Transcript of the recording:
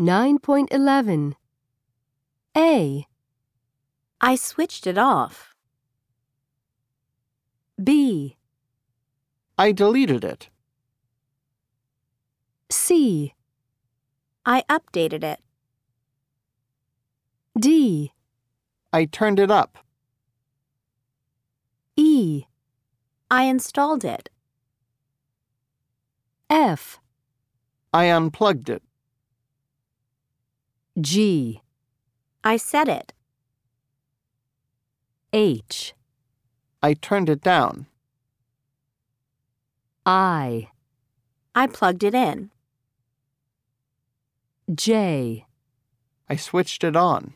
9.11 A, I switched it off. B, I deleted it. C, I updated it. D, I turned it up. E, I installed it. F, I unplugged it. G, I set it. H, I turned it down. I, I plugged it in. J, I switched it on.